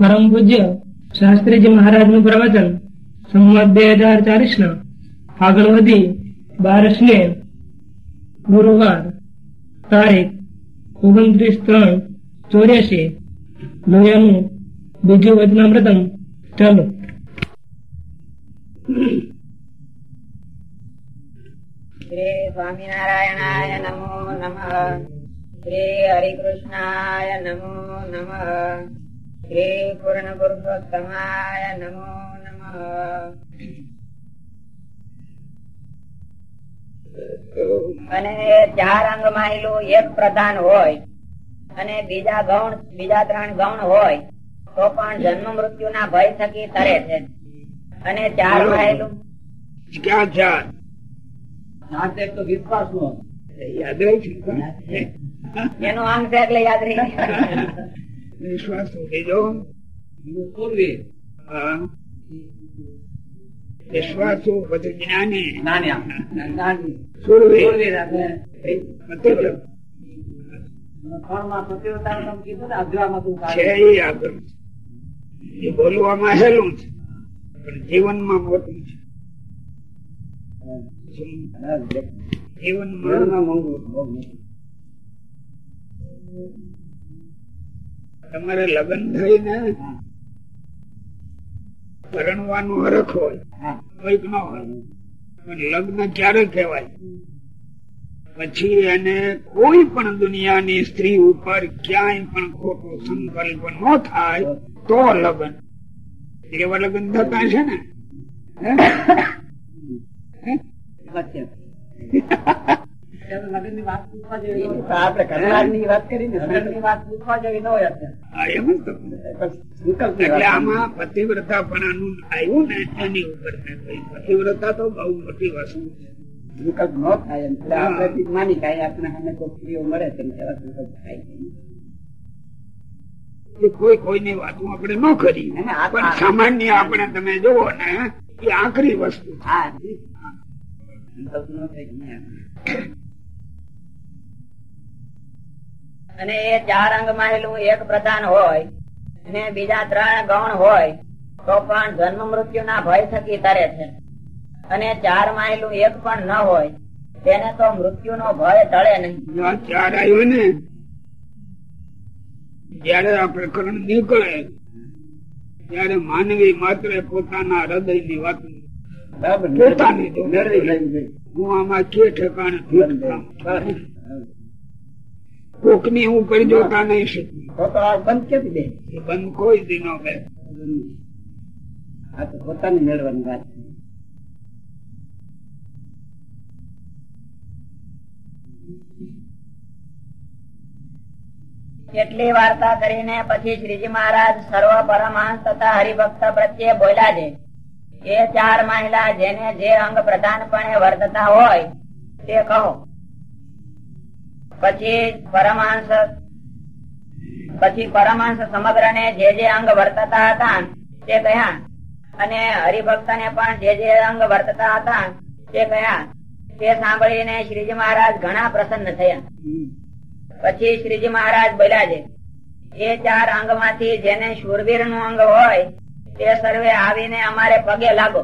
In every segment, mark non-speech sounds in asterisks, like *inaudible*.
પરમ પૂજ્ય શાસ્ત્રીજી મહારાજનું પ્રવચન સંમત બે હજાર ચાલીસ ના આગળ વધી બારસ ને ગુરુવાર તારીખ ઓગણત્રીસ ત્રણ ચોર્યાસી લોયાનું બીજું વચનામૃતમ ચાલો શ્રી સ્વામિનારાયણાય નમો નમઃ. શ્રી હરિકૃષ્ણાય નમો નમઃ. પુરુષોત્તમાય નમો નમઃ અને ચાર અંગ માહિલું એક પ્રધાન હોય અને બીજા ગૌણ બીજા ત્રણ ગૌણ હોય તો પણ જન્મ મૃત્યુ ના ભય થકી તરે છે. અને ચાર માહિલું ક્યાં ચાર? નાટક તો વિશ્વાસ નો યાદ રહી છે? એનું અંગ છે એટલે યાદ રહી. વિશ્વાસ પૂર્વે હા. પછી જ્ઞાની. પૂર્વે. એ બોલવામાં હેલું છે. પણ જીવનમાં મોટું છે. જીવનમાં મોંઘું. તમારે લગ્ન થઈને પરણવાનું હરખ હોય કોઈક ન હોય. પણ લગ્ન ક્યારે કહેવાય? પછી એને કોઈ પણ દુનિયાની સ્ત્રી ઉપર ક્યાંય પણ ખોટો સંકલ્પ ન થાય તો લગ્ન. એવા લગ્ન થતા છે ને? વાત ન કરી ને વાત પૂછવા જેવી ન હોય એટલે. આમાં પતિવ્રતાપણાનું આવ્યું ને એની ઉપર પતિવ્રતા તો બહુ મોટી વસ્તુ છે. સંકલ્પ ન થાય. એટલે આપણે માની કાંઈ આપણે સામે કોઈ સ્ત્રીઓ મળે તેમ તેવા સંકલ્પ થાય. કોઈ કોઈની વાતો આપણે ન કરી. અને આ- પણ સામાન્ય આપણે તમે જોવો ને એ આખરી વસ્તુ હા. સંકલ્પ ન થાય અને એ ચાર અંગ માહેલું એક પ્રધાન હોય અને બીજા ત્રણ ગૌણ હોય તો પણ જન્મ મૃત્યુ ના ભય થકી તરે છે. અને ચાર માહેલું એક પણ ન હોય તેને તો મૃત્યુ નો ભય ટળે નહીં. ચાર આવ્યો ને જયારે આ પ્રકરણ નીકળે ત્યારે માનવી માત્ર પોતાના હૃદયની વાત પોતાની. હું આમાં કે ઠેકાણે કોકની ઉપર જોતા નહીં શકું. તો તો આ બંધ ક્યાંથી દે બંધ કોઈ દી નો બે આ તો પોતાની મેળવાની વાત છે. વાર્તા કરીને પછી શ્રીજી મહારાજ સર્વ પરમહંસ તથા હરિભક્ત પ્રત્યે બોલ્યા છે. એ ચાર મહિલા જેને જે અંગ પ્રધાનપણે વર્તતા હોય તે કહો. પછી પરમાંશ પછી પરમાંશ સમગ્ર ને જે જે અંગ વર્તતા હતા તે કયા? અને હરિભક્ત ને પણ જે જે અંગ વર્તતા હતા તે કયા? તે સાંભળીને શ્રીજી મહારાજ ઘણા પ્રસન્ન થયા. પછી શ્રીજી મહારાજ બોલ્યા છે, એ ચાર અંગમાંથી જેને શૂરવીરનું અંગ હોય, તે સર્વે આવીને અમારે પગે લાગો.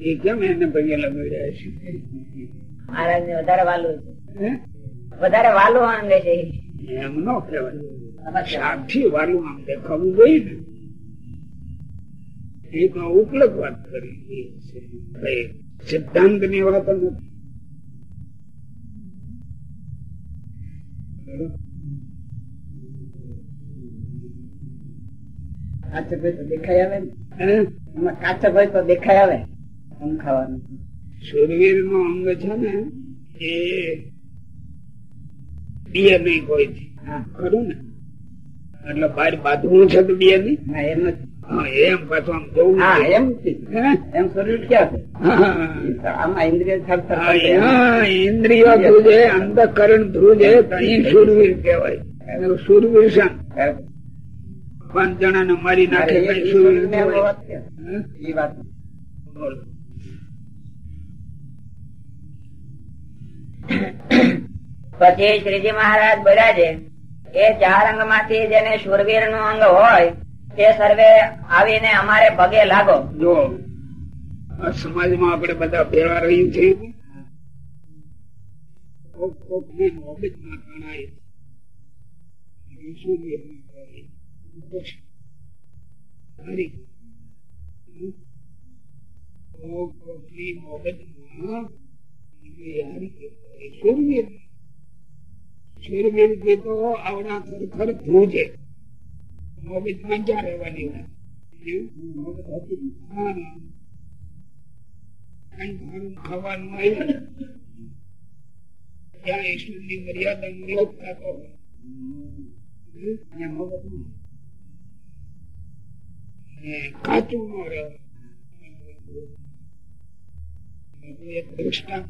એ કેમ એને પગે લગાડ્યા છે? મહારાજ ને વધારે વાલું વધારે વાલું અંગ છે. એમ ન કહેવાય. વાલું જોઈએ ને. ઉપલક વાત કરી સિદ્ધાંતની વાત નથી. કાચા ભાઈ તો દેખાય આવે? કાચા ભાઈ તો દેખાય આવે. ખાવાનું શૂરવીરનું અંગ છે ને એ બે નહીં કોઈ ખરું ને? એટલે બહાર બાંધવું છે તો બે નહીં એમ નથી એમ પાછું આમ જોવું એમ એમ શરીર ક્યાં છે? ઇન્દ્રિય થર થર હા, કરશે. હા, ઇન્દ્રિયો ધ્રુજે અંતઃકરણ ધ્રુજે તો અહીં શૂરવીર કહેવાય. અને શૂરવીર શાન પાંચ જણા ને મારી નાખે સુરવીર કઈ શૂરવીર? એ વાત. પછી શ્રીજી મહારાજ બોલ્યા છે, એ ચાર અંગમાંથી જેને શુરવીરનું અંગ હોય, તે સર્વે આવીને અમારે પગે લાગો. જો સમાજમાં આપણે બધા ભેળા રહ્યું છે મગજમાં તણાય. એ શું છે? હરી. કોક કોકની મગજમાં એ હરી એ શૂરવીર. શૂરવીરથી તો આવડા ખરેખર ધ્રુજે મગજમાં ક્યાં રહેવાની વાત હા કઈ સારું ખાવાનું આવ્યું ત્યાં ઈશ્વરની મર્યાદા લોપ થતો હોય. ને કાચું ન રહે એક દ્રષ્ટાંત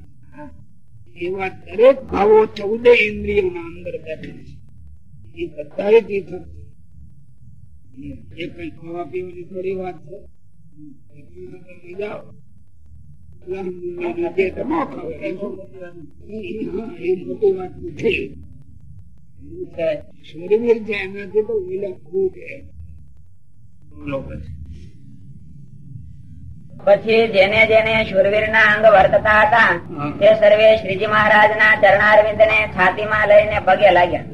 એવા દરેક ભાવો ચૌદે ઇન્દ્રિયોના અંદર બેઠે છે એ બધા એ કઈ ખાવા પીવાની થોડી વાત છે શરીર છે એનાથી તો વિલંબ છે પછી. જેને જેને શુરવીર ના અંગ વર્તતા હતા તે સર્વે શ્રીજી મહારાજ ના ચરણારવિંદ ને છાતીમાં લઈને પગે લાગ્યા.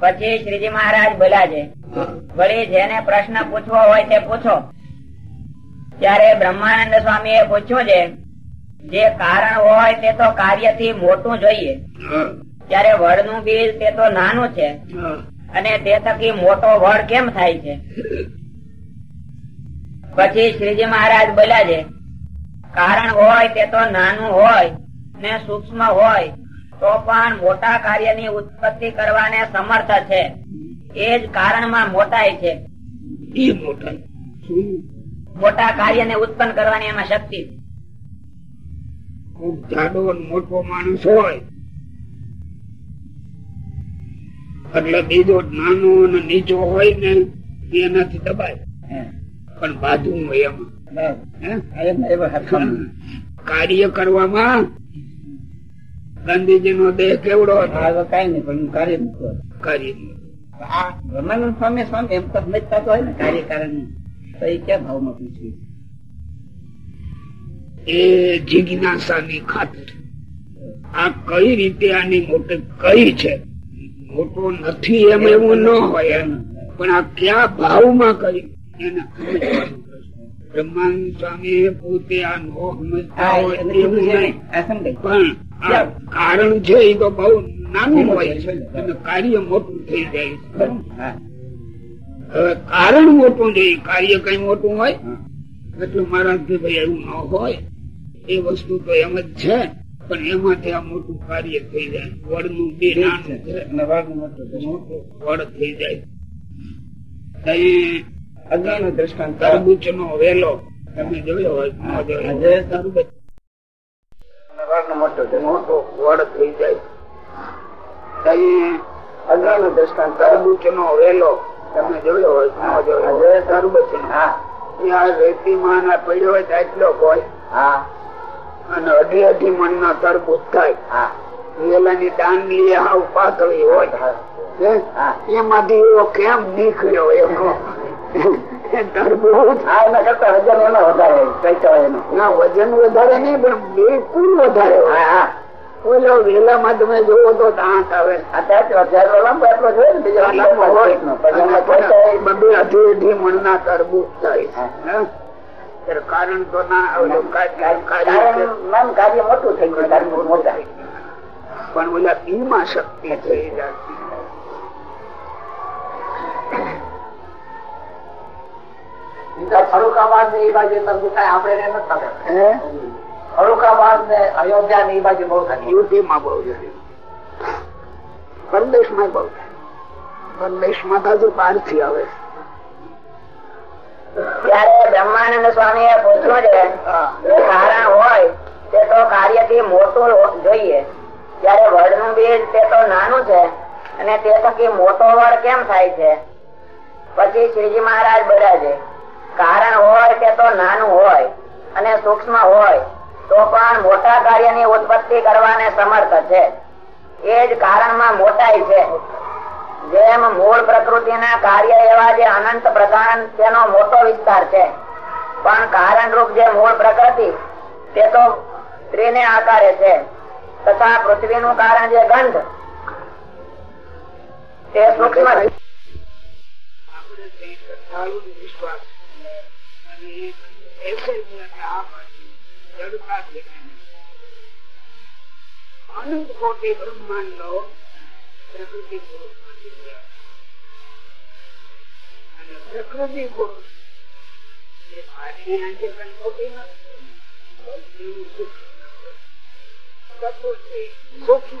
પછી શ્રીજી મહારાજ બોલ્યા છે વળી જેને પ્રશ્ન પૂછવો હોય તે પૂછો. ત્યારે બ્રહ્માનંદ સ્વામી એ પૂછ્યું છે જે કારણ હોય તે તો કાર્યથી મોટું જોઈએ. ત્યારે ત્યારે વડનું બીજ તે તો નાનું છે. અને તે થકી મોટો વડ કેમ થાય છે? પછી શ્રીજી મહારાજ બોલ્યા છે કારણ હોય તે તો નાનું હોય ને સૂક્ષ્મ હોય તો પણ મોટા કાર્યની ઉત્પત્તિ કરવાને સમર્થ છે. એ જ કારણમાં મોટાઈ છે. મોટા કાર્યને ઉત્પન્ન કરવાની એમાં શક્તિ. ખૂબ જાડો મોટો માણસ હોય એટલે બીજો નાનો અને નીચો હોય ને એનાથી દબાય. પણ બાજુ એમ. કાર્ય કરવામાં ગાંધીજી નો દેહ કેવડો હતો? કઈ નઈ પણ કાર્ય કાર્ય બ્રહ્માનંદ સ્વામી સ્વામી એમ તો સમજતા તો હોય ને કાર્યકારણ તો એ ક્યાં ભાવમાં પૂછ્યું? એ જિજ્ઞાસાની ખાતર. આ કઈ રીતે આની મોટે કઈ છે? મોટો નથી એમ એવું ન હોય એમ. પણ આ કયા ભાવમાં કરી? હોય એવું નહીં. પણ કારણ છે એ તો બહુ નાનું હોય છે અને કાર્ય મોટું થઈ જાય હવે કારણ મોટું છે કાર્ય કઈ મોટું હોય એટલે મારા ભાઈ એવું ન હોય એ વસ્તુ તો એમ જ છે પણ એમાંથી આ મોટું કાર્ય થઈ જાય વડનું બે નાનું છે વડ થઈ જાય અહીં અજ્ઞાનનું દ્રષ્ટાંત તરબૂચ નો વેલો તમે જોયો હોય ન. તરબૂચ મોટું. મોટો વડ થઈ જાય. અહીં દ્રષ્ટાંત તરબૂચ નો વેલો તમે જોયો હોય ન જોયો તરબૂચ હા. ત્યાં રેતીમાં ના પડ્યો હોય તો એટલો હોય. હા. અને અઢી અઢી મણ ના તરબૂચ થાય. હા. વેલાની દાંડલી હાવ પાતળી હોય. હે? હા. એમાંથી એવો કેમ નીકળ્યો એનો *laughs* વજન વધારે નહીં પણ બિલકુલ વધારે હા તમે જોવો તો દાંત આવે. છે. ને તરબૂચ થાય કારણ તો ના કાર્ય છે. મોટું થઈ ગયું પણ ઓલા પીમાં શક્તિ થઈ બહુ તો આવે. ત્યારે બ્રહ્માનંદ સ્વામી એ પૂછ્યું છે કારણ હોય તે તો કાર્યથી મોટું જોઈએ. ત્યારે વડનું બીજ તે તો નાનું છે અને તે થકી મોટો વડ કેમ થાય છે? પછી શ્રીજી મહારાજ બોલ્યા છે. કારણ હોય કે તો નાનું હોય અને સૂક્ષ્મ હોય, તો પણ મોટા કાર્યની ઉત્પત્તિ કરવાને સમર્થ છે. એ જ કારણમાં મોટાઈ છે. જેમ મૂળ પ્રકૃતિના કાર્ય એવા જે અનંત પ્રધાન તેનો મોટો વિસ્તાર છે. પણ કારણ રૂપ જે મૂળ પ્રકૃતિ, તે તો સ્ત્રીને આકારે છે. તથા પૃથ્વીનું કારણ જે ગંધ, તે સૂક્ષ્મ વિશ્વાસ કોટી બ્રહ્માંડ પ્રકૃતિ પુરુષ પ્રકૃતિ પુરુષ એ સૂક્ષ્મ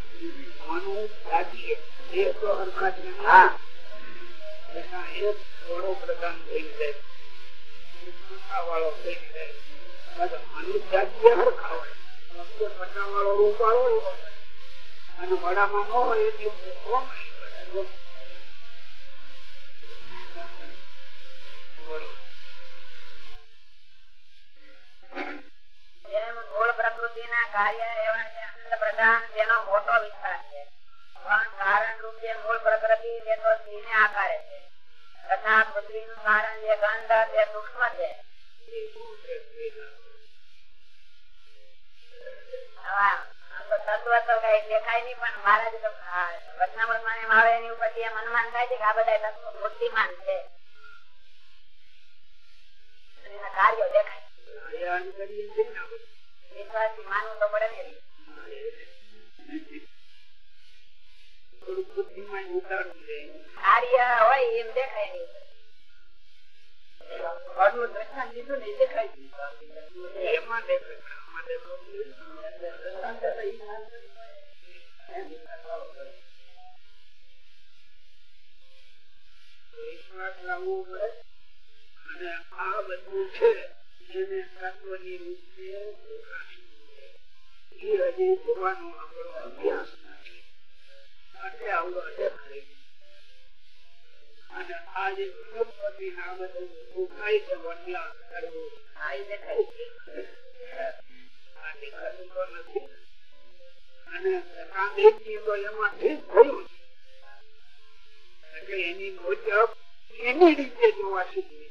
મનુ જાતીય એ તો હરખા એના એક વડોપ્રધાન થઈ જાય. વાળો થઈ જાય. મનુ જાતીય હરખા હોય. વખતે વાળો રૂપાળો અને વડામાં ન હોય એ દિવસે બોલો જેમ મૂળ પ્રકૃતિના કાર્ય જે મોટો વિસ્તાર પણ કારણ રૂપ જે પ્રકૃતિ તે જે તત્વ તો કઈ દેખાય નહીં પણ મહારાજ તો હા, વચનામૃતમાં એમ થાય છે કે આ બધા તત્વો મૂર્તિમાન કાર્યો દેખાય અને આ બધું છે. અને આ જે ના બધું ઉકાઈ છે વડલા કરવું હા, એ દેખાય છે. આ દેખાતું તો નથી અને ગાંધીજી તો એમાંથી થયું એટલે એની મુજબ એની રીતે જોવા શીખવી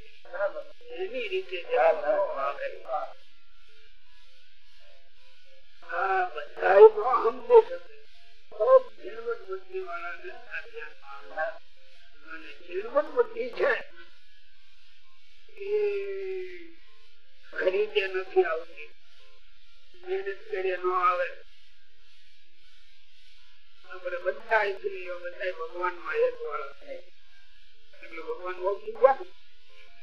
નથી આવતી ન આવે આપણે બધા સ્ત્રીઓ ભગવાનમાં એક વાળા થાય એટલે ભગવાન ઓળખી ગયા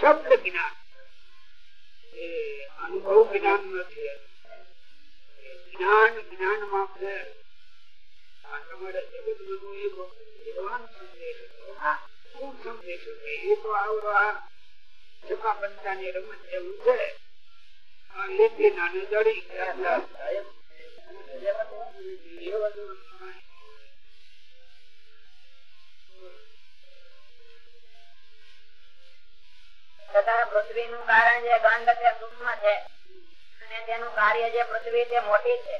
શબ્દ જ્ઞાન. એ અનુભવ જ્ઞાન નથી. જ્ઞાન જ્ઞાનમાં આ તમારે જગતમાં એક ભગવાન સંદેશ શું સંદેશ છે એ તો આવડો આ પંચા પંચાની રમત જેવું છે. આ નાની દળી એ પૃથ્વી નું કારણ જે ગંધ તે સૂક્ષ્મ છે, અને તેનું કાર્ય જે પૃથ્વી તે મોટી છે.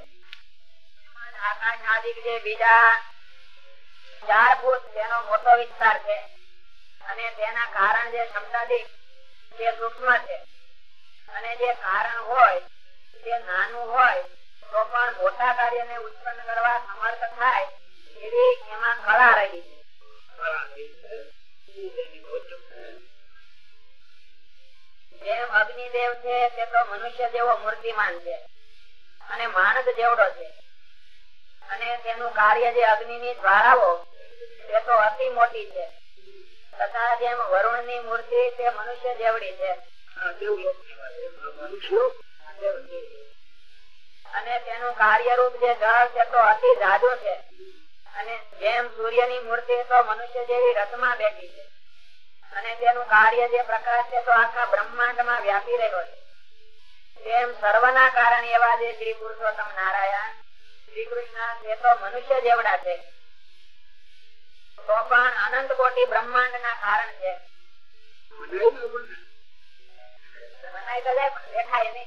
આકાશ આદિક જે બીજા ચાર તેનો મોટો વિસ્તાર છે, અને તેના કારણ જે શબ્દાદિક તે સૂક્ષ્મ છે. અને જે કારણ હોય, તે નાનું હોય, તો પણ મોટા કાર્યને ઉત્પન્ન કરવા સમર્થ થાય એવી એમાં કળા રહી છે. જેમ અગ્નિદેવ છે તે તો મનુષ્ય જેવો મૂર્તિમાન છે. અને માણસ જેવડો છે. અને તેનું કાર્ય જે અગ્નિ ની જ્વાળાઓ તે તો અતિ મોટી છે. તથા જેમ વરુણની મૂર્તિ તે મનુષ્ય જેવડી છે. અને તેનું કાર્યરૂપ જે જળ છે તો અતિ જાજો છે. અને જેમ સૂર્યની મૂર્તિ તો મનુષ્ય જેવી રથમાં બેઠી છે. અને તેનું કાર્ય જે પ્રકાશ છે તો આખા બ્રહ્માંડમાં વ્યાપી રહ્યો છે. તેમ સર્વના કારણ એવા જે શ્રી પુરુષોત્તમ નારાયણ શ્રી કૃષ્ણ તે તો મનુષ્ય જેવડા છે. તો પણ અનંત કોટી બ્રહ્માંડ ના કારણ છે. દેખાય દેખાય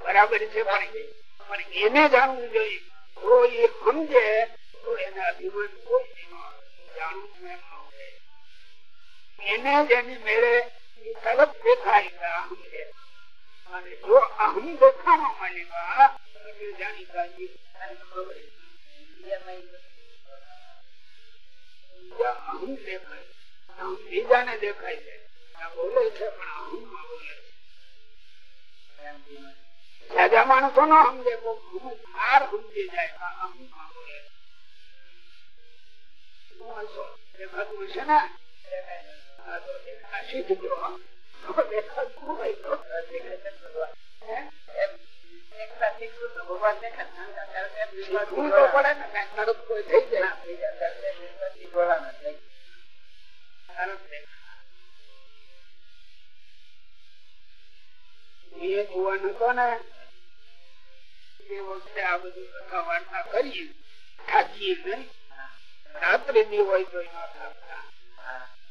બરાબર છે, પણ એને જાણવું જોઈએ. સમજે, તો એને અભિમાન કોઈ જાણવું એને જેની મેળે બીજાને દેખાય છે. આ બોલે છે પણ અહમમાં બોલે છે સાજા માણસો નો સમજે કોક અમુક વાર સમજી જાય કે આ અહમમાં બોલે છે. શું હશો? દેખાતું હશે ને આ તો દેખા શીખજો હો. તો દેખાતું હોય તો હે? શીખવું તો પડે ને કાંઈક તરત કોઈ થઈ જાય તરત એ જુવાન હતો ને વખતે આ બધું કથા વાર્તા નહીં રાત્રે હોય તો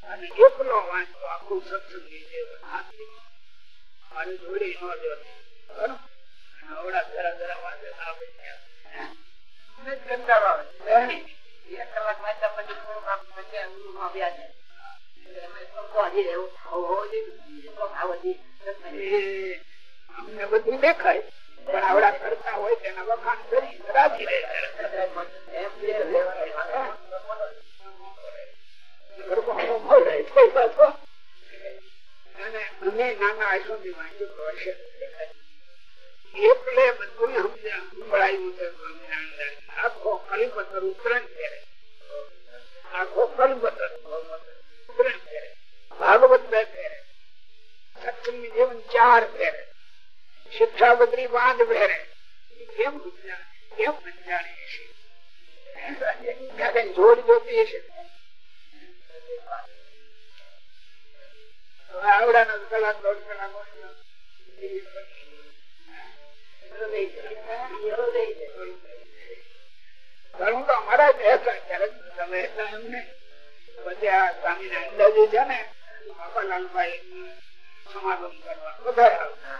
અને એકલો વાંચતો, આખું સત્સંગી મારી ન જોતી બરોબર? અને જરા જરા વાંચે ત્યાં. કંટાળો આવે. એક કલાક વાંચ્યા પછી થોડુંક એટલે વાંચી રહેવું. હોવો આવો અમને બધું દેખાય. પણ આવડા કરતા હોય તેના વખાણ કરી રાજી એટલે બધું સંભળાયું આખો કલિપત્ર ઉત્તરાયણ ફેરે આખો કલિપત્ર ઉત્તરાયણ ફેરે ભાગવત બે ફેરે સત્સંગી જીવન ચાર ફેરે શિક્ષાપત્રી બાંધ ફેરે કેમ કેમ હશે ક્યાંક જોડ જોતી હશે. આવડાના કલાક દોઢ કલાક ઘણું તો અમારા જ હતા ક્યારેક તમે હતા એમને. અંદાજી છે ને બાપાલાલભાઈ સમાગમ કરવા વધારે આવતા.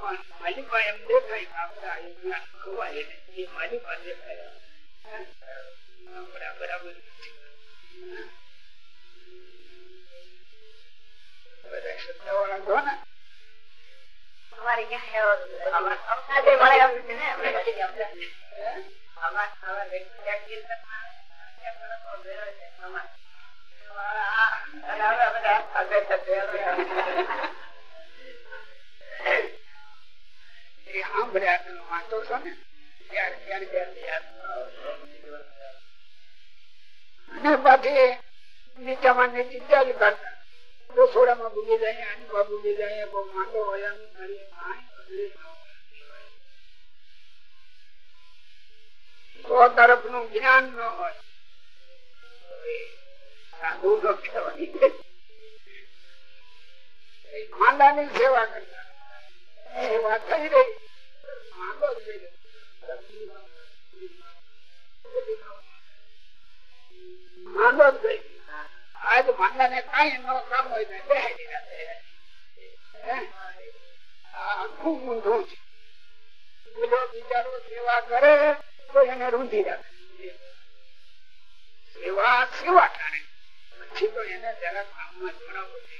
પણ માલિકા એમ દેખાય કે આપણે ખવાય એ માલિકા દેખાય બરાબર બધા શ્રદ્ધાવાળા ને અમારે ક્યાં છે બધી. તરફનું. જ્ઞાન ન હોય. સાધુ સેવા કરતા. સેવા કરે તો એને રૂંધી રાખે. સેવા સેવા કરે. પછી તો એને જરા કામમાં જોડાવવું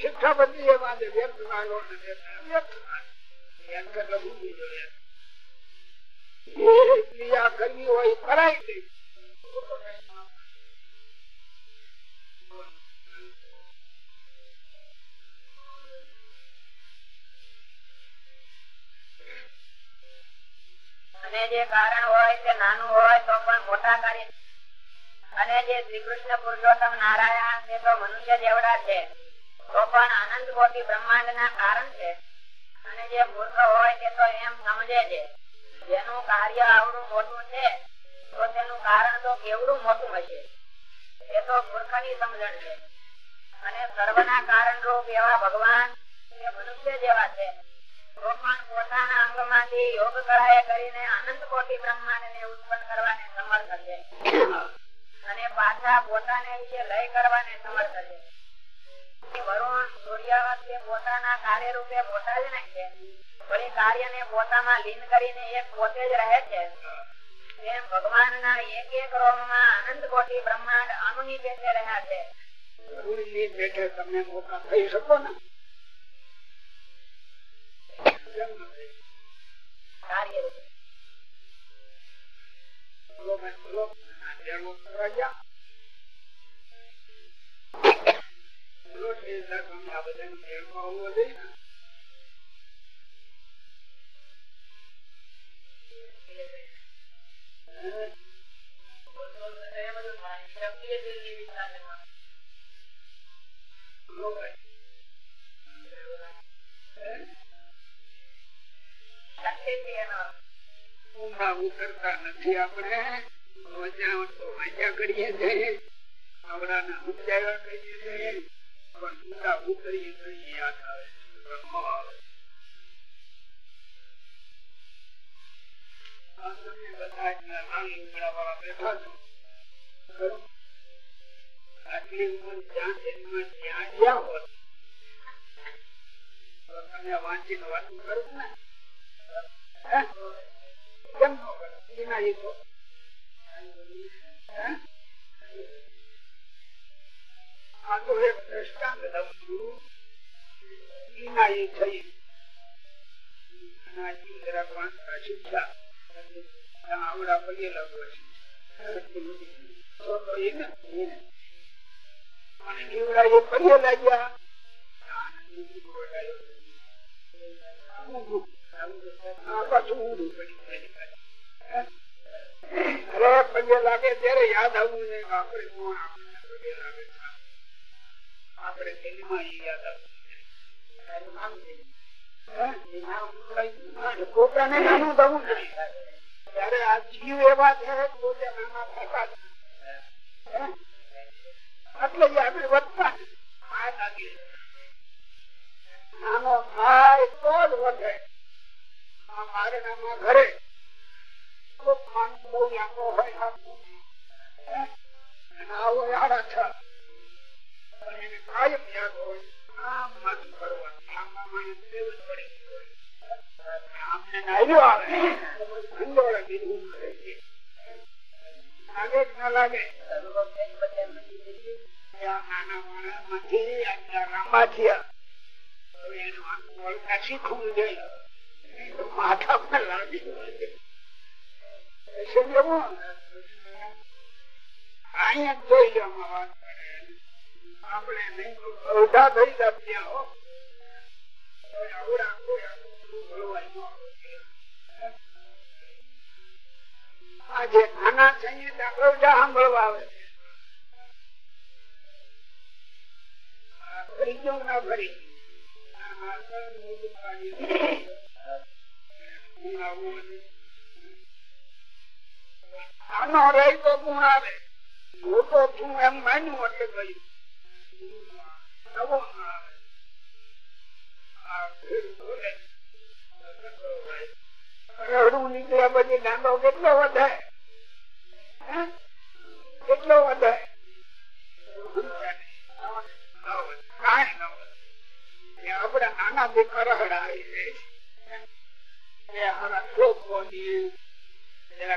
શિક્ષાપતિ એ વાંધે વ્યક્ત માગો વ્યક્ત ક્રિયા કરવી હોય કરાઈ દે અને જે કારણ હોય તે નાનું હોય તો પણ મોટા કાર્ય અને જે શ્રી કૃષ્ણ પુરુષોત્તમ નારાયણ તે તો મનુષ્ય જેવડા છે. તો પણ આનંદ કોટી બ્રહ્માંડ ના કારણ છે. અને જે મૂર્ખ હોય તે તો એમ સમજે છે. જેનું કાર્ય આવડું મોટું છે, તો તેનું કારણ તો કેવડું મોટું હશે? એ તો મૂર્ખની સમજણ છે. અને સર્વના કારણ રૂપ એવા ભગવાન એ મનુષ્ય જેવા છે. ભગવાન પોતાના અંગમાંથી યોગ કળાએ કરીને અનંત કોટી બ્રહ્માંડ ને ઉત્પન્ન કરવાને સમર્થ છે અને પાછા પોતાને વિશે લય કરવાને સમર્થ છે વરુણ સૂર્યવત પોતાના કાર્ય રૂપે પોતા જ નહીં છે વળી કાર્ય ને પોતામાં લીન કરીને એક પોતે જ રહે છે. એમ ભગવાન એક એક રોમ અનંત કોટી બ્રહ્માંડ અનુની પેટે રહ્યા છે. ગુરુની પેટે તમે મોટા થઈ શકો ને? કાર્ય રૂપે. ઉતરતા નથી આપણે મજા કરીએ છીએ આવડાને સમજાવ્યા કરીએ છીએ પણ ઊંઘા ઉતરીએ ઈ યાદ આવે બ્રહ્મ આવે આ તમે હોત વાંચીને વાતું કરો ને કેમ નો કરો? એના એ તો. હે? આ તો એક દ્રષ્ટાંત દઉં છું. એ થઈ. લાગે ત્યારે યાદ આવવું ને આપણે પગે લાગે. આપણે દિલમાં યાદ નાનું ત્યારે આ જીવ એવા છે પોતે નાના જ આપણે વધતા આ લાગે નાનો થાય તો જ વધે મારે નામાં ઘરે બહુ યાદો હોય આવો આડા છ પણ એને કાયમ યાદ હોય આમ માથું કરવાનું માણસ દેવું જ પડે આમને નાયલો આવે જેવું અહીંયા જોઈ લો આમાં. આપણે નહીં તો અવઢા થઈ જતા હો કોઈ અવળા કોઈ અવળું બોલવાય ન આવે. આ જે નાના છે એ અવઢા સાંભળવા આવે છે ગયું ના ફરી આ મોટું કાર્ય. ગુણ આવવું નથી. નાનો રહી તો ગુણ આવે મોટો ગુણ એમ માન્યું એટલે ગયું રડવું નીકળ્યા પછી દાંડો કેટલો વધે કેટલો વધે કાંઈ ન વધે. આપણા નાના દીકરા હડાવી એ હારા લોકોની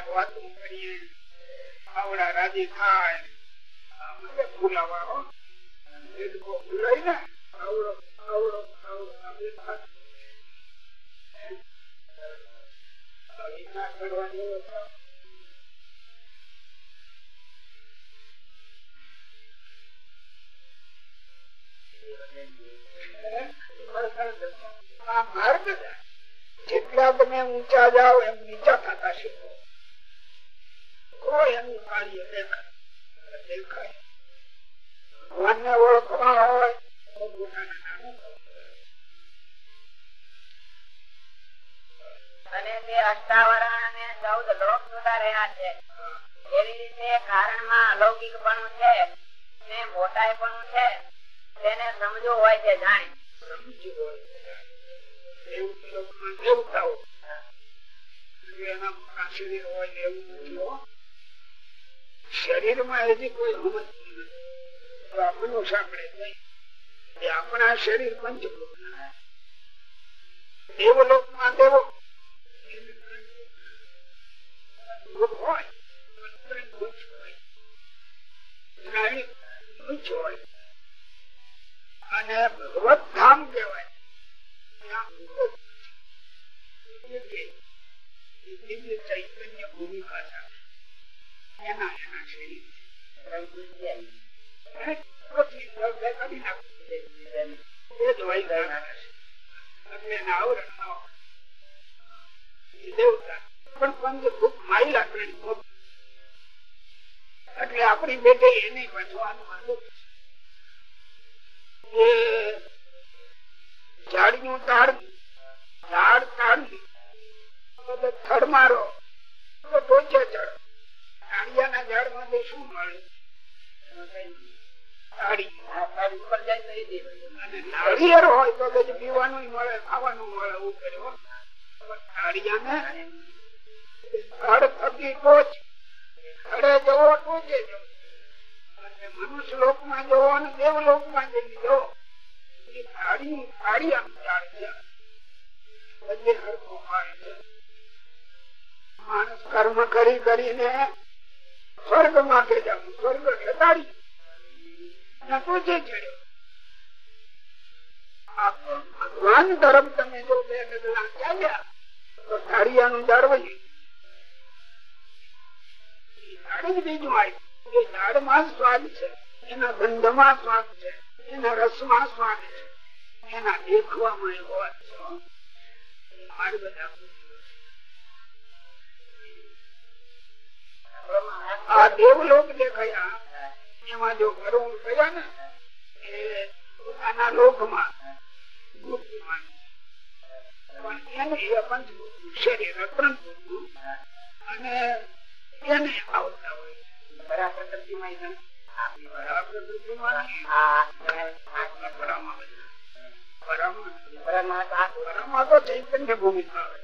વાતો કરીએ આવડા રાજી થાય ફૂલાવા હો એ લોકો ને આવડો આવડો આવડો. જેટલા તમે ઊંચા જાઓ એમ નીચા થતા શીખો કોઈ એનું કાર્ય દેખાય દેખાય ભગવાનને ઓળખવા હોય. તો પોતાને અને તે અષ્ટાવરણ અને ચૌદ લોક જુદા રહ્યા છે. એવી રીતે કારણમાં અલૌકિક પણ છે ને મોટાઈ પણ છે. તેને સમજવું હોય છે જાણી. એના શરીરમાં ને એવું નથી હો. શરીરમાં હજી કોઈ સમજતું નથી. તો આપણે કહીએ. એ આપણા શરીર પંચભૂત દેવો હોય. પ્રાણી ભૂત હોય. અને ભગવત એટલે આપણી એની હતું ઝાડનું તાડ ઝાડ તાડ્યું થડ મારો ટોચે. ચડો ઝાડ ઝાડમાંથી શું મળે હોય તો પછી પીવાનું મળે ખાવાનું મળે એવું કર્યું પણ ટાળિયાને થડ થાળી થાળી માણસ કર્મ કરી કરીને સ્વર્ગ માટે જવું સ્વર્ગ ઘટાડી ભગવાન તરફ તમે જો બે ડગલા ચાલ્યા, તો ધાડિયાનું જાળવાયું ઝાડ બીજું આવ્યું. એ ઝાડમાં સ્વાદ છે, એના ગંધમાં સ્વાદ છે, એના રસમાં સ્વાદ છે, એના દેખવામાં આ દેવલોક દેખાયા. એમાં જો ગરવું થયા ને, એ પોતાના લોકમાં પણ એને એ પંચભૂત શરીર અને એને આવતા હોય પરાપ્રકૃતિમાં એને પરાપ્રકૃતિમાં નહીં. પરામાં બધા. પરામાં પરામાં તો ચૈતન્ય ભૂમિકા આવે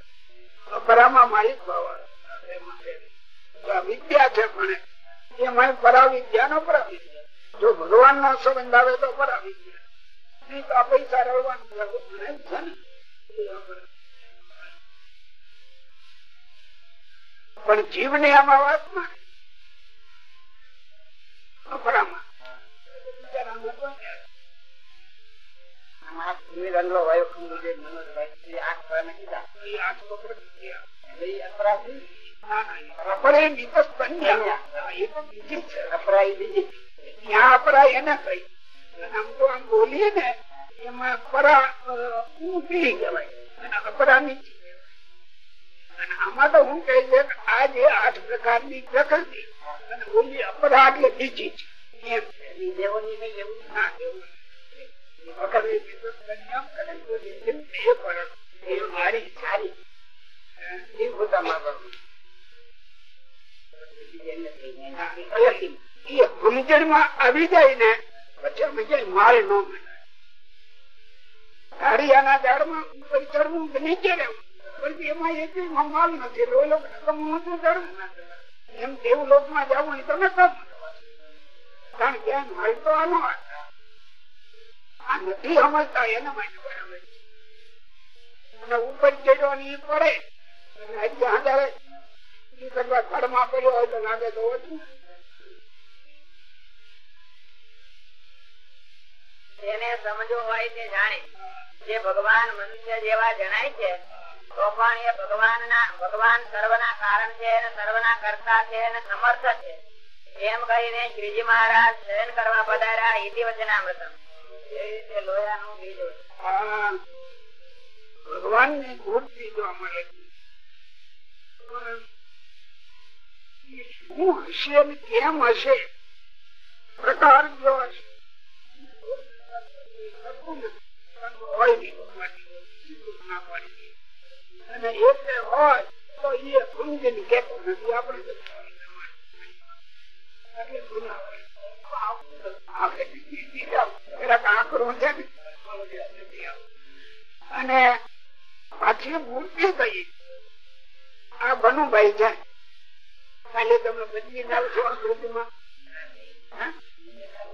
પરામાં માલિક ભાવ આવે. તો આ વિદ્યા છે પણ એમાં પરાવિદ્યા નો પરાવિદ્યા. જો ભગવાન નો સંબંધ આવે તો પરાવિદ્યા. નહીં તો આ પૈસા રળવાનું છે. ને. પણ જીવ ને આમાં વાતમાં અપરામાં રંગલો વાયો ખંડો જે મનોજ આઠ વાળા કીધા એ આઠ અપરાધી બન્યા. એ તો બીજી છે. અપરાઈ બીજી. ત્યાં અપરાય એને કહી આમ તો આમ બોલીએ ને એમાં પરા ઊંધી કહેવાય. અને અપરા નીચી આમાં તો હું કહી જે આઠ પ્રકારની પ્રકૃતિ અને ઓલી અપરાધ એટલે બીજી છે. આવી જાય ને, પછી નો માલ ન મળે ધારિયાના ઝાડમાં ઉપર ચડવું કે નીચે રહેવું? તેને સમજવું હોય તે જાણે. જે ભગવાન મનુષ્ય જેવા જણાય છે તો પણ ભગવાન ભગવાન સર્વના કારણ છે અને સર્વના કરતા છે અને સમર્થ છે. એમ કહીને શ્રીજી મહારાજ શયન કરવા પધાર્યા ઇતિ વચનામૃતમ. એ રીતે લોયાનું બીજ. ભગવાનની મૂર્તિ જોવા મળે શું હશે ને કેમ હશે? પ્રકાર જો હશે? હોય નહીં ભગવાનની ના પાડી. અને એટલે હોય તો એ સમજીને કેતો નથી આપણે અને પાછી મૂર્તિ થઈ આ બનુભાઈ છે. કાલે તમે બદલી ના છો હા?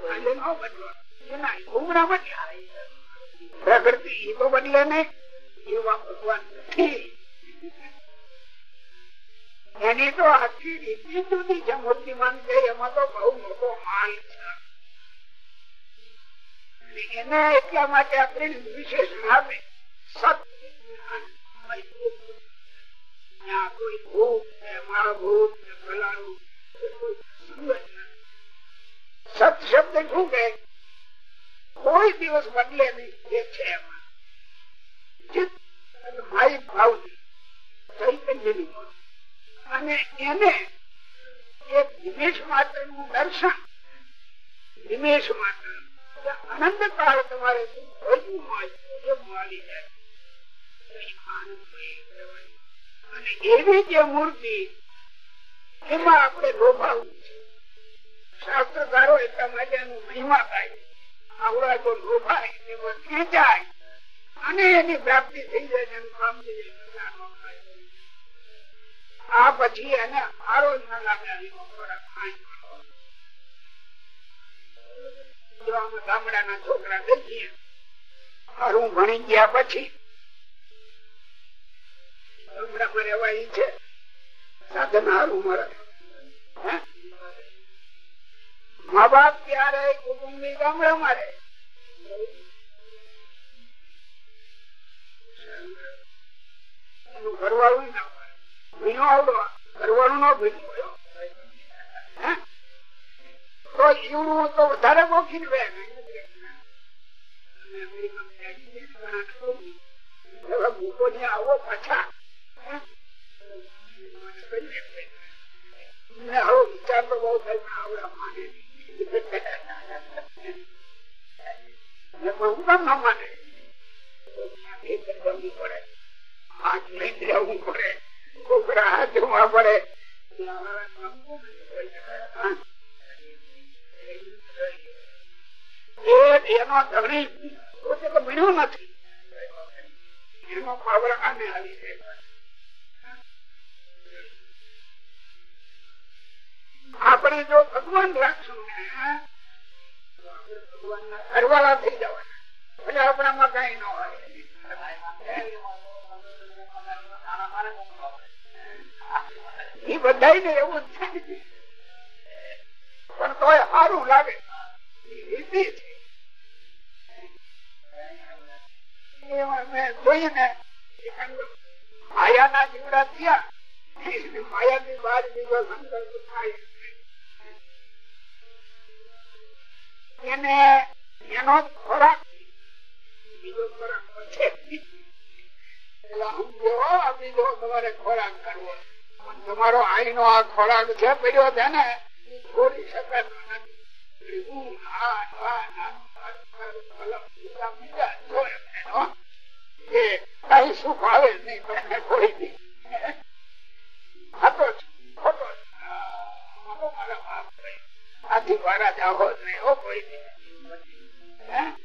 કાલે ન બદલો. પ્રકૃતિ એ તો બદલે નહીં. એવા ભગવાન નથી. એની તો આખી રીતિ જુદી છે, મૂર્તિમાન છે એમાં તો બહુ મોટો માલ છે. એને એટલા માટે આપણે વિશેષ આપે સત કોઈ ભૂત મહાભૂત. સત શબ્દ શું કે કોઈ દિવસ બદલે નહીં, એ છે એમાં. ચિત્ત અને ચૈતન્યની અને એને એક નિમેષ માત્ર દર્શન, નિમેષ માત્ર. અનંત કાળ તમારે શું હોય એ મળી જાય. અને એવી જે મૂર્તિ, એમાં આપણે લોભાવું છે. શાસ્ત્રકારો એટલા માટે મહિમા થાય આવડા તો લોભાય એમાં ખેંચાય અને એની પ્રાપ્તિ થઈ જાય આ પછી એને આરો ન લાગે ગામડાના છોકરા દેખીએ હારું ભણી ગયા પછી ગામડામાં રહેવા છે. સાધન હારું મળે? મા બાપ ત્યારે કુટુંબી ગામડામાં રહે? ઘરવાળું ભીનો આવડો ઘરવાળું નો ભીનો? તો ઈવડું તો વધારે ગોખીને બે મૂકો ને આવો પાછા? ને હવે વિચાર બહુ થાય આવડા માને હું કામ એક જ ભગવાન રાખશું ભગવાન ના ઘરવાળા થઈ જવાના. એટલે આપણામાં કઈ ન હોય. એ બધા ને ને માયાના જીવડા થયા. માયાની બહાર બીજો થાય. એને એનો ખોરાક બીજો ખોરાક છે આ તમારે ખોરાક કરવો તમારો આઈનો આ ખોરાક છે પડ્યો છે ને છોડી શકાતો નથી હું આ સુખ આવે નહીં તમને કોઈ દી હતો ખોટો મારો બાપ આથી વારા જાગો જ નહીં હો કોઈ દી.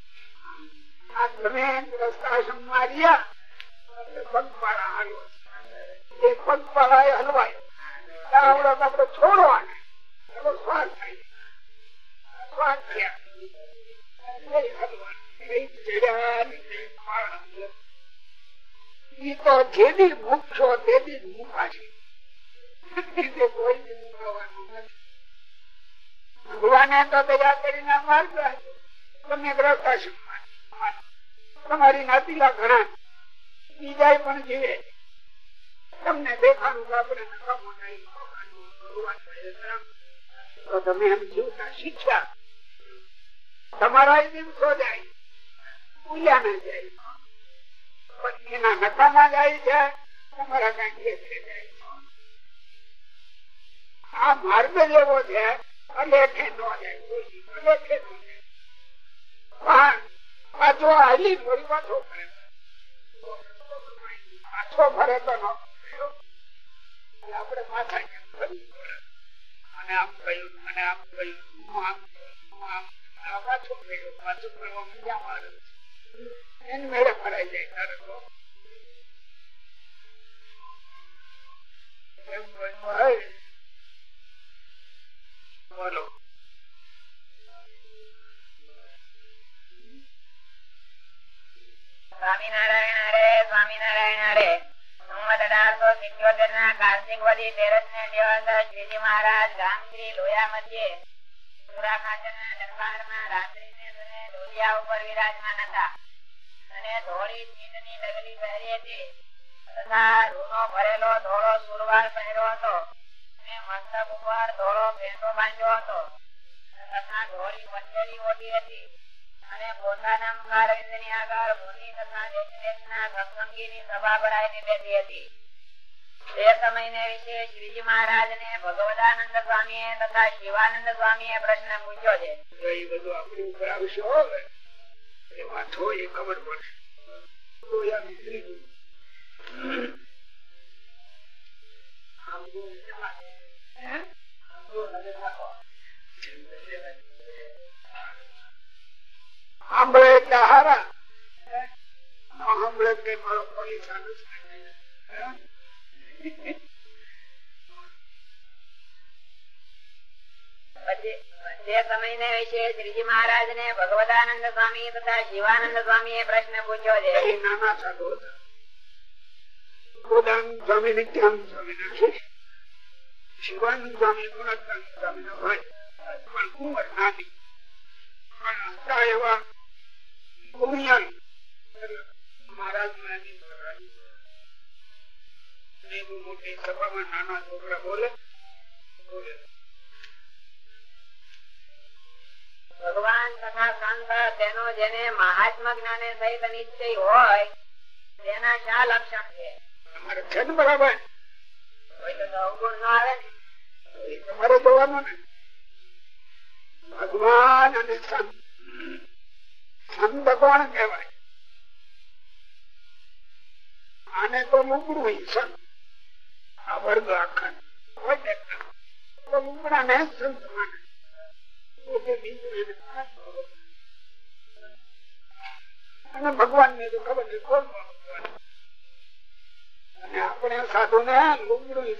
તમે રસ્તાશ્રમમાં રહ્યા પગપાળા હાલો એ ભગવાને તો દયા કરીને આપ્યો. તમે ગ્રસ્તાશ્રમમાં તમારી નાતીલા ઘણા બીજા પણ જીવે. તમને દેખાડું આપણે તો તમે એમ જીવતા શીખ્યા. તમારા દિવસો જાય. પૂજા જાય છે. તમારા કઈ જાય આ છે. નો જાય. પણ પાછો હાલી વળી પાછો પાછો આપણે માથા મને આમ કહ્યું મજા મારે એને મેળે ફરાઈ જાય તારે તો. બોલો. સ્વામિનારાયણ હરે, સ્વામિનારાયણ અઢારસો સિત્યોતેર ના કાર્તિક વદી તેરસ ને દિવસ શ્રીજી મહારાજ ગામશ્રી લોયા મધ્યે સુરા ના દરબારમાં રાત્રિ ને ઉપર વિરાજમાન હતા. અને ધોળી ચીંટની ડગલી પહેરી હતી. ભરેલો ધોળો સુરવાળ પહેર્યો હતો. અને મસ્તક ઉપર ધોળો ભેંસો બાંધ્યો હતો. તથા ધોળી પંજરી ઓઢી હતી. અને પોતાના મુખારવિંદની આગળ ભૂમિ તથા દેશ દેશના સત્સંગીની સભા ભરાઈને બેઠી હતી. તે સમયને વિશે શ્રીજી મહારાજને ભગવદાનંદ સ્વામીએ તથા શિવાનંદ સ્વામીએ પ્રશ્ન પૂછ્યો છે. એ બધું આપણી ઉપર આવશે હવે. એમાં થોડી ખબર પડશે. આમ તો? સાંભળે એટલે હારા? ન સાંભળે કે મારો. હે? પછી તે સમયને વિશે શ્રીજી મહારાજને ભગવદાનંદ સ્વામી તથા શિવાનંદ પ્રશ્ન પૂછ્યો છે એ સ્વામી ના શિષ્ય શિવાનંદ સ્વામી ગુણત્તાનંદ સ્વામી નો હોય પણ ઉંમર નાની પણ હતા એવા મહારાજ મોટી સભામાં નાના છોકરા બોલે. બોલે. ભગવાન તથા સંત તેનો જેને મહાત્મા જ્ઞાને સહિત નિશ્ચય હોય તેના શા લક્ષણ છે? તમારે છે ને બરાબર. અવગુણ ન આવે ને. તમારે જોવાનું ને. ભગવાન અને સંત. સંત કોણ કહેવાય. આને તો લુગડું હિંસન આ વર્ગ આખા. હોય ને તો લુગડા ને સંત માને પોતે બીજું એને ખાસ ખબર. અને ભગવાન ને તો ખબર છે, કોણ અને આપણે સાધુ ને લુગડું નહીં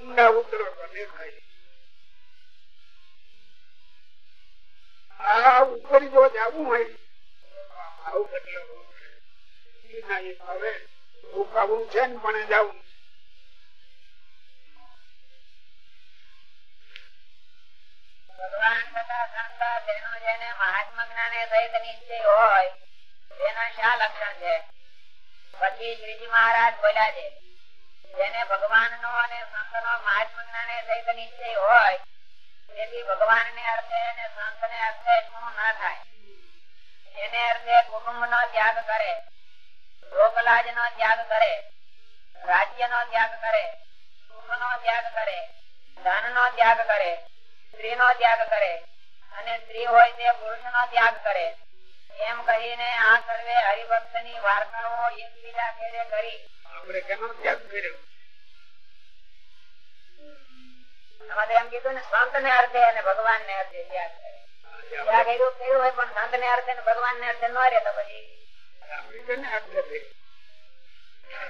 ઊંડા ઉતરો દેખાય. આ ઉપર જો જવું હોય. આવું હવે ભૂખાવું છે ને પણ જવું નો થાય એને અર્થે કુટુંબ નો કરે લોકલાજ નો ત્યાગ કરે રાજ્ય નો કરે સુખ નો કરે ધન નો ત્યાગ કરે સ્ત્રી નો ત્યાગ કરે. અને સ્ત્રી હોય તે પુરુષ નો ત્યાગ કરે. એમ કહીને આ સર્વે હરિભક્તની વાર્તાઓ એકબીજા ઘેરે કરી. આપણે કેનો ત્યાગ કર્યો? આમાં એમ કીધું ને સંત ને અર્થે અને ભગવાન ને અર્થે ત્યાગ કરે. ત્યાગ એવું કર્યું હોય પણ સંત ને અર્થે ભગવાન ને અર્થે ન રહે તો પછી?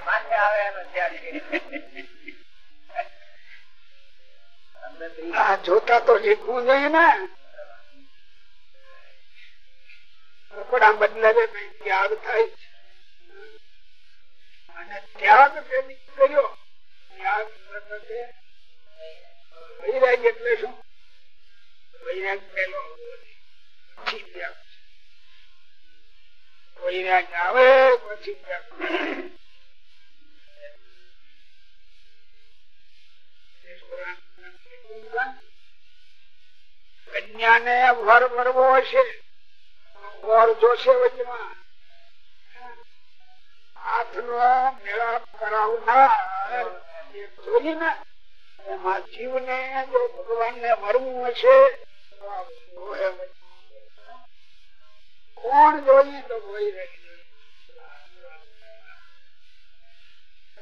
માથે આવે એનો ત્યાગ કર્યો. આ જોતા તો શીખવું જોઈએ ને કપડા બદલાવે ત્યાગ થાય છે. અને ત્યાગ કર્યો ત્યાગ વૈરાગ એટલે શું વૈરાગ પેલો. વૈરાગ આવે, પછી ત્યાગ કન્યાને હશે. કોણ જોઈએ તો કોઈ રહી.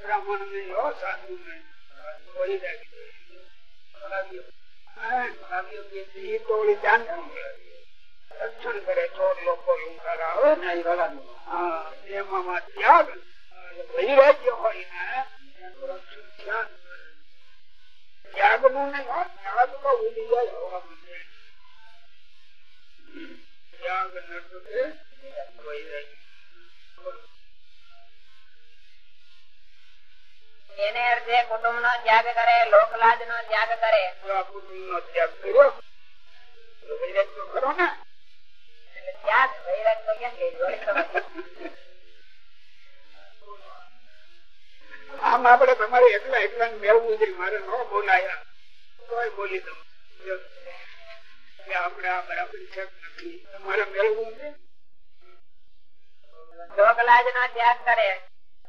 બ્રાહ્મણ ને સાધુ ને કોઈ રહી. ત્યાગ ને નહીં હો, ત્યાગ તો ઉડી જાય હવા. ત્યાગ ન એને અર્થે કુટુંબ નો ત્યાગ કરે લોકલાજ નો ત્યાગ કરે. ત્યાગ વૈરાગ તો કેમ. આમ આપડે તમારે એકલા એકલા મેળવું છે મારે ન બોલાયા તોય બોલી દઉં. આપડે આપણે આ બરાબર છે નથી? તમારે મેળવું છે? લોકલાજ નો ત્યાગ કરે.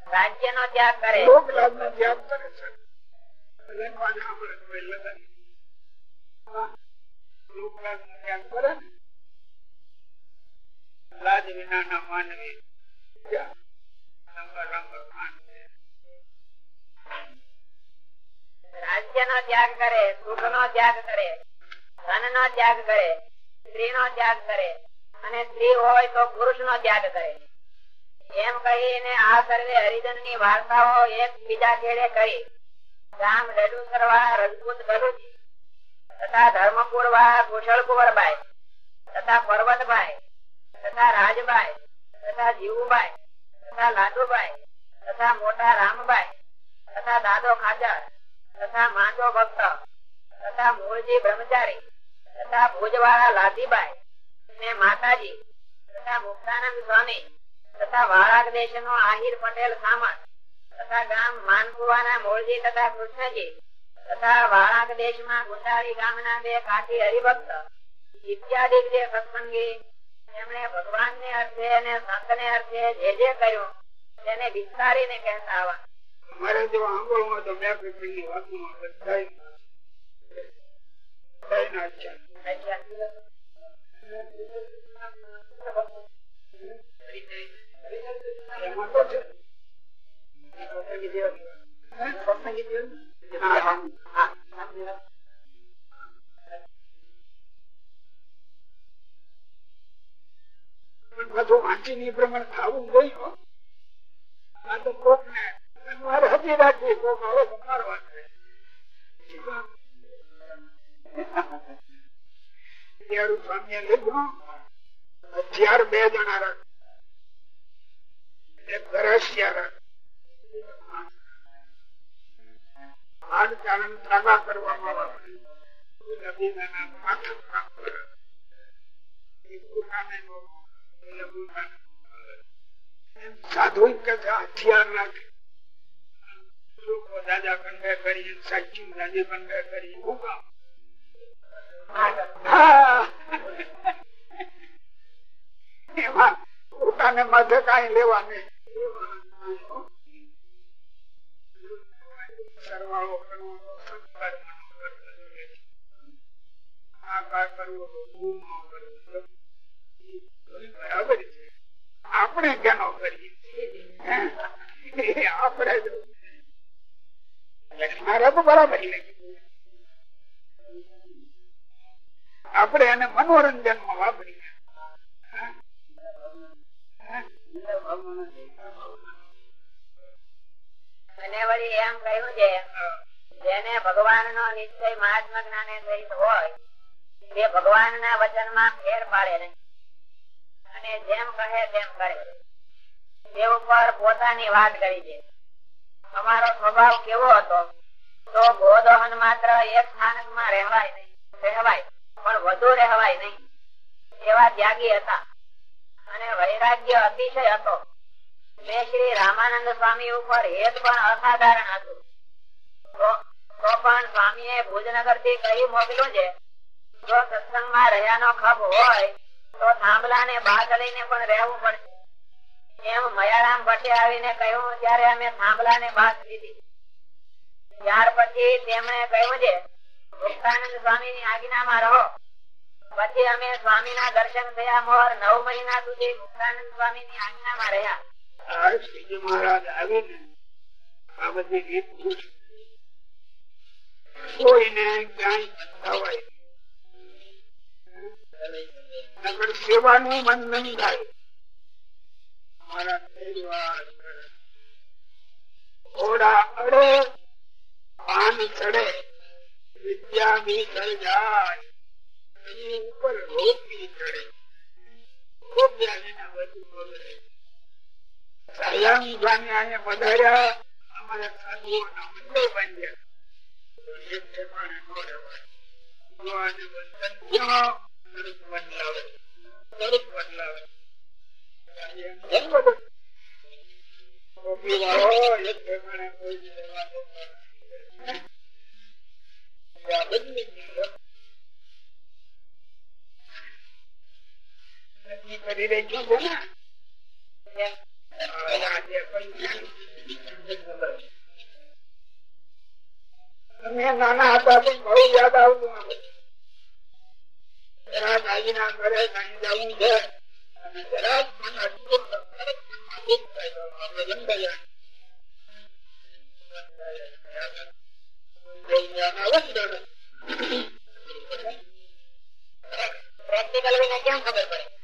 રાજ્ય નો ત્યાગ કરે લોક નો ત્યાગ કરે નો. માનવી છે. રાજ્ય નો ત્યાગ કરે સુખ નો ત્યાગ કરે ધન નો ત્યાગ કરે સ્ત્રી નો ત્યાગ કરે. અને સ્ત્રી હોય તો પુરુષ નો ત્યાગ કરે. એમ કહીને આ સર્વે હરિજનની વાર્તાઓ એક બીજા કેડે કરી. ગામ રડુસર વાળા રજપૂત ભરૂચી, તથા ધર્મપુર વાળા કુશળ કુંવરભાઈ તથા પર્વતભાઈ તથા રાજભાઈ તથા જીવુભાઈ તથા લાડુભાઈ તથા મોટા રામભાઈ તથા દાદો ખાચર, તથા માંડો ભક્ત, તથા મૂળજી બ્રહ્મચારી, તથા ભુજવાળા લાધીબાઈ ને માતાજી, તથા મુક્તાનંદ સ્વામી તથા વાળાક દેશ નો આહિર પટેલ સામત તથા ગામ માનકુવાના મૂળજી તથા કૃષ્ણજી તથા વાળાક દેશમાં ગુંડાળી ગામના બે કાઠી હરિભક્ત ઇત્યાદિ જે સત્સંગી એમણે ભગવાન ને અર્થે અને સંત ને અર્થે જે જે કર્યું તેને વિસ્તારીને કહેતા આવા. મારે જો આંગળમાં તો મેં પીપળીની વાતમાં બધાય જોઈએ આ તો મારે કોક છે. ત્યારે સ્વામીએ હથિયાર બે જણા રાખ સાધુ કે હથિયાર નાખે લોકો દાદા કંડે કરી સાચી દાદી કંડે કરી એમાં પોતાને માથે કઈ લેવા નહીં. આપણે કેનો કરીએ? આપણે તો બરાબર આપણે એને મનોરંજનમાં વાપરીએ. અને વળી એમ કહ્યું છે જેને ભગવાન નો નિશ્ચય મહાત્મા જ્ઞાને સહિત હોય, તે ભગવાન ના વચનમાં ફેર પાડે નહીં. અને જેમ કહે તેમ કરે. તે ઉપર પોતાની વાત કરી છે અમારો સ્વભાવ કેવો હતો? તો ગોદોહન માત્ર એક સ્થાનકમાં રહેવાય નહીં રહેવાય પણ વધુ રહેવાય નહીં, એવા ત્યાગી હતા. અને વૈરાગ્ય અતિશય હતો. તે શ્રી રામાનંદ સ્વામી ઉપર હેત પણ અસાધારણ હતું. તો- પણ સ્વામીએ ભુજનગરથી કહી મોકલ્યું છે, જો સત્સંગમાં રહ્યાનો ખપ હોય, તો થાંભલા ને બાંધડીને પણ રહેવું પડશે. એમ મયારામ ભટ્ટે આવીને કહ્યું, ત્યારે અમે થાંભલા ને બાંધ લીધી ત્યાર પછી તેમણે કહ્યું છે ભક્તાનંદ સ્વામી ની આજ્ઞામાં રહો. પછી અમે સ્વામી ના દર્શન થયા મોર નવ મહિના સુધી મુક્તાનંદ સ્વામી ની આજ્ઞામાં રહ્યા. શ્રીજી મહારાજ આવીને આ બધી રીત કોઈને ક્યાંય બંધાવાય નહીં. સેવાનું બંધન થાય. મારા પરિવાર ઘોડા અડે, પાન ચડે, વિદ્યા બી જાય. એની ઉપર રોગ ચડે પધાર્યા અમારા સાધુઓના મંદિર બાંધ્યા એક ઠેકાણે રહેવાય. ભગવાને બંધન થયો, તરત બદલાવે તરત બદલાવે એક ઠેકાણે કોઈને તમે નાના હતા પણ બહુ યાદ આવતું છે અને. પ્રેક્ટિકલ વિના કેમ ખબર પડે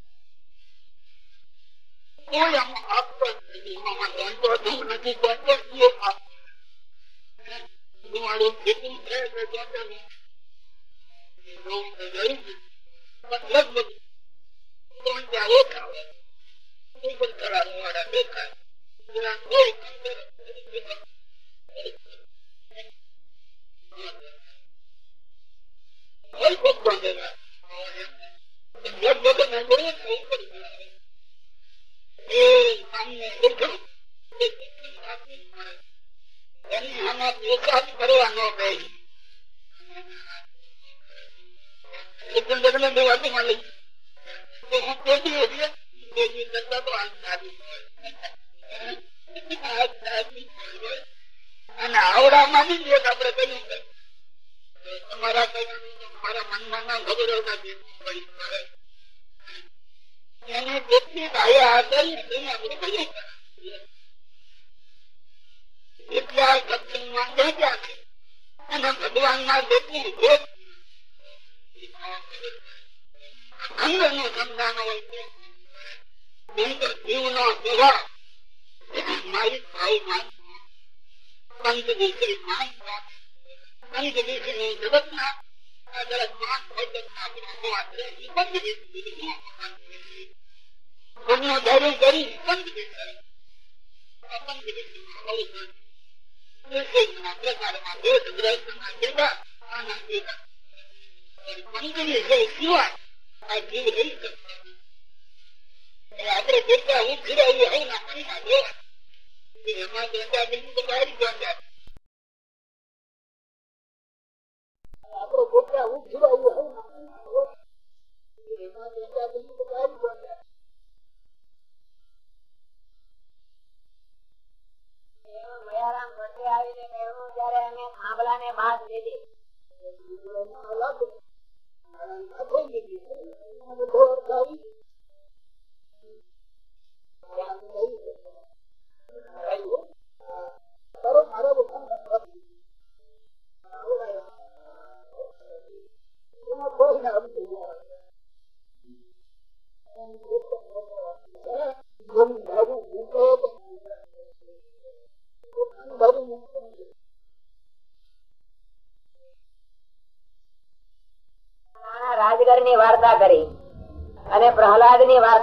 કોઈ આમાં આપતો જ નથી. એમાં ધંધો ધૂમ નથી કરતો, એ આપતો. ધુમાડું ફીકું છે કે ચોટેલું. એવું તો જોયું છે. પણ લગભગ ત્રણ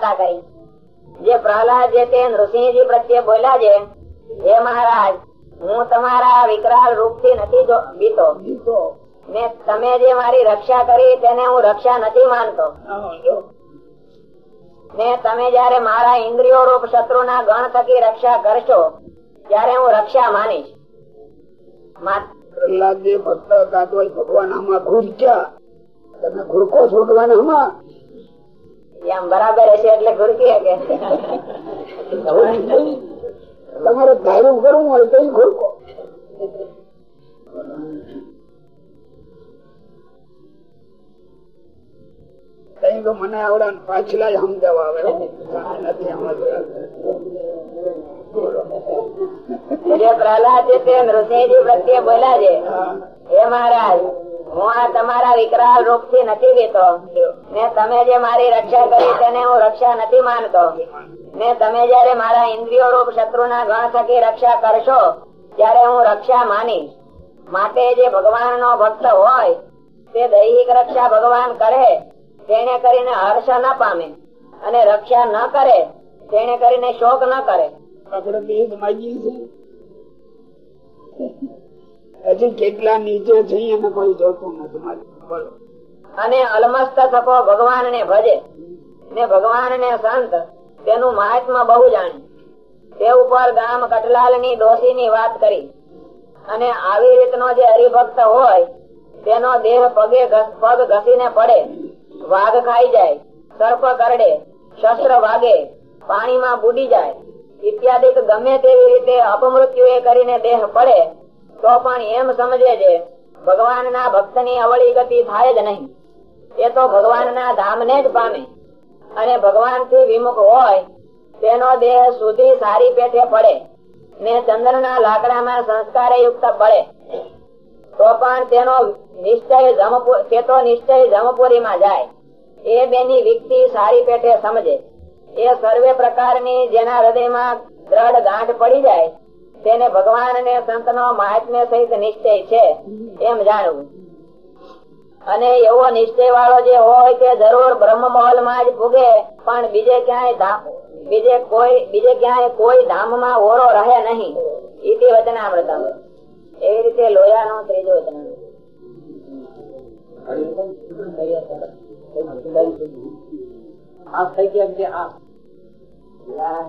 વાર્તા કરી. જે પ્રહલાદ જે તે નૃસિંહજી પ્રત્યે બોલ્યા છે, હે મહારાજ, હું તમારા વિકરાળ રૂપથી નથી બીતો. ને તમે જે મારી રક્ષા કરી તેને હું રક્ષા નથી માનતો. ને તમે જયારે મારા ઇન્દ્રિયો રૂપ શત્રુ ના ગણ થકી રક્ષા કરશો, ત્યારે હું રક્ષા માનીશ. મા- પ્રહલાદજી ભક્ત ભગવાન આમાં ઘૂરક્યા તમે ઘુરકો છોડવાના આમાં એમ બરાબર હશે એટલે ઘુરકી કે. તમારે ધારું કરવું હોય તો ઘુરકો મને આવડા પાછલા સમજાવ આવે નથી પ્રહલાદ છે તે નૃસિંહજી પ્રત્યે બોલા છે હે મહારાજ હું આ તમારા વિકરાળ રૂપથી નથી બીતો ને તમે જે મારી રક્ષા કરી તેને હું રક્ષા નથી માનતો. ને તમે જયારે મારા ઇન્દ્રિયો રૂપ શત્રુ ના ગણ થકી રક્ષા કરશો, ત્યારે હું રક્ષા માનીશ. માટે જે ભગવાન નો ભક્ત હોય, તે દૈહિક રક્ષા ભગવાન કરે, તેને કરીને હર્ષ ન પામે. અને રક્ષા ન કરે, તેને કરીને શોક ન કરે. છીએ. હજી કેટલા નીચે છે એને કોઈ જોતું નથી બોલો અને અલમસ્ત થકો ભગવાન ને ભજે. ને ભગવાન ને સંત, તેનું મહાત્મા બહુ જાણે. તે ઉપર ગામ કટલાલની ડોસી ની વાત કરી. અને આવી રીતનો જે હરિભક્ત હોય, તેનો દેહ પગે પગ ઘસીને પડે. વાઘ ખાઈ જાય, સર્પ કરડે, શસ્ત્ર વાગે, પાણીમાં બુડી જાય. ઇત્યાદિક ગમે તેવી રીતે અપમૃત્યુ કરીને દેહ પડે તો પણ એમ સમજે છે ભગવાન ના ભક્તની અવળી ગતિ થાય જ નહીં. એ તો ભગવાન ના ધામ ને જ પામે. અને ભગવાનથી વિમુખ હોય, તેનો દેહ સુધી સારી પેઠે પડે ને ચંદ્ર ના લાકડામાં સંસ્કાર યુક્ત પડે. તો પણ તેનો નિશ્ચય જમપુ- તે તો નિશ્ચય જમપુરી માં જાય. એ બેની વ્યક્તિ સારી પેઠે સમજે. એ સર્વે પ્રકારની જેના હૃદયમાં દ્રઢ ગાંઠ પડી જાય તેને ભગવાન ને સંત નો મહાત્મ્ય સહિત નિશ્ચય છે, એમ જાણવું. અને એવો નિશ્ચય વાળો જે હોય તે જરૂર બ્રહ્મ મહોલમાં જ ભૂગે, પણ બીજે ક્યાંય બીજે કોઈ, બીજે ક્યાંય કોઈ ધામમાં ઓરો રહે નહીં. ઇતિ વચનામૃતમ. એવી રીતે લોયા નો ત્રીજો વચન આ થઈ ગયા આ. મહારાજ